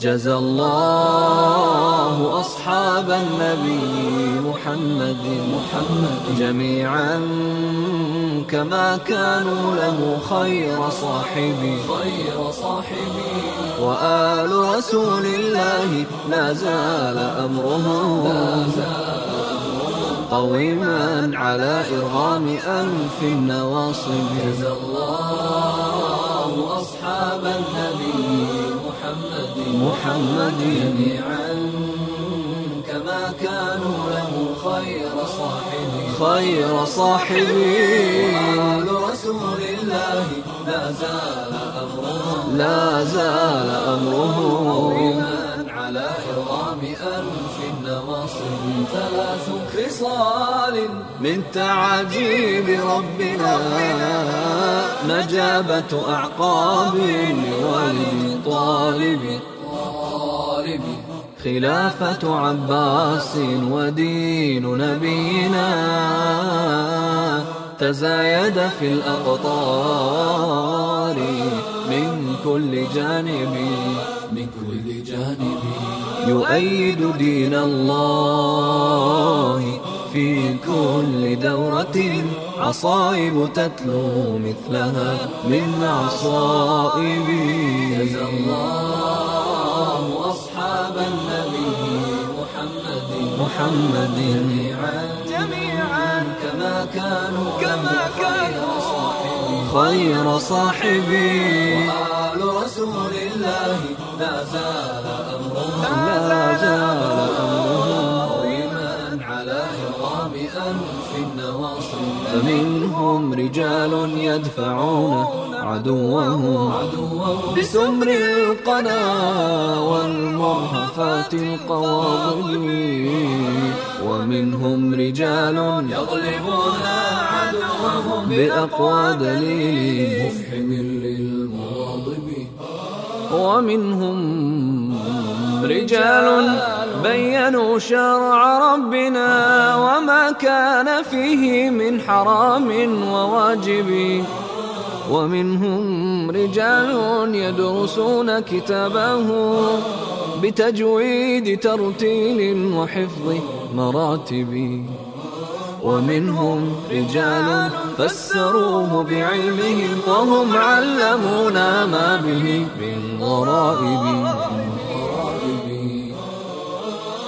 جزى الله أصحاب النبي محمد محمد. جميعا. كما كانوا له خير صاحبي. خير صاحبي وآل رسول الله لا زال أمرهم قويما على إرغام أنف النواصب. جزى الله أصحاب النبي محمد. محمد جميعا. خير صاحبي. وآل رسول الله لا زال أمره. لا زال أمره. على إرغام أنف النواصب ثلاث خصال. من تعاجيب ربنا نجابة أعقاب لولد طالب طالب خلافة عباس ودين نبينا. تزايد في الأقطار من كل جانب من كل جانب. يؤيد دين الله في كل دورة. عصائب تتلو مثلها من عصائب. جزى الله. أصحاب النبي محمد. محمد. جميعا جميعا كما كانوا كما كانوا. خير صاحبي. وآل رسول الله لا زال أمرهم لا زال أمرهم على إرغام أنف النواصي فمنهم رجال يدفعون. عدوهم بسمر القنا والمرهفات القواضب ومنهم رجال يغلبون عدوهم بأقوى دليل. مفحم للمواضب ومنهم رجال بينوا شرع ربنا وما كان فيه من حرام وواجب. ومنهم رجال يدرسون كتابه بتجويد ترتيل وحفظ مراتب. ومنهم رجال فسروه بعلمهم وهم علمونا ما به من غرائب.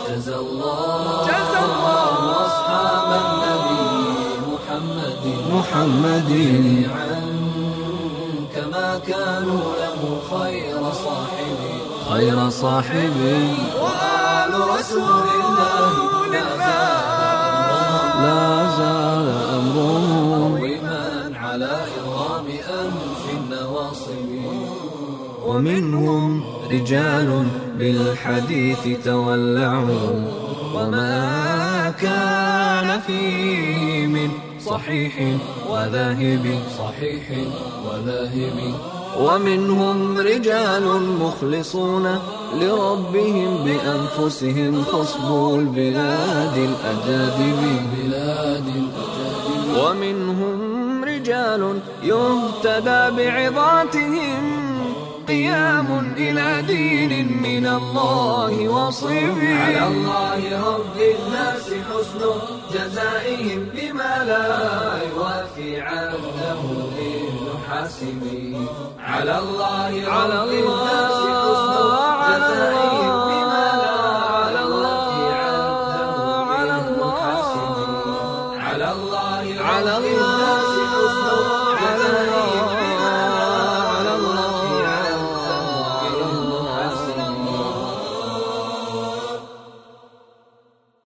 جزى الله جزى الله أصحاب النبي محمد. محمد. كما كانوا له خير صاحبي. خير صاحبي. وآل رسول الله لا زال أمره قويما على إرغام أنف النواصب. ومنهم رجال بالحديث تولعوا. وما كان فيه من صحيح وذاهب صحيح وذاهب. ومنهم رجال مخلصون لربهم بأنفسهم خصبوا البلاد الأجادب بلاد ومنهم رجال يهتدى بعظاتهم قيام إلى دين من الله وصيب. على الله رب الناس حسن جزائهم بما لا يوافي عهده إن حاسبي على الله رب الناس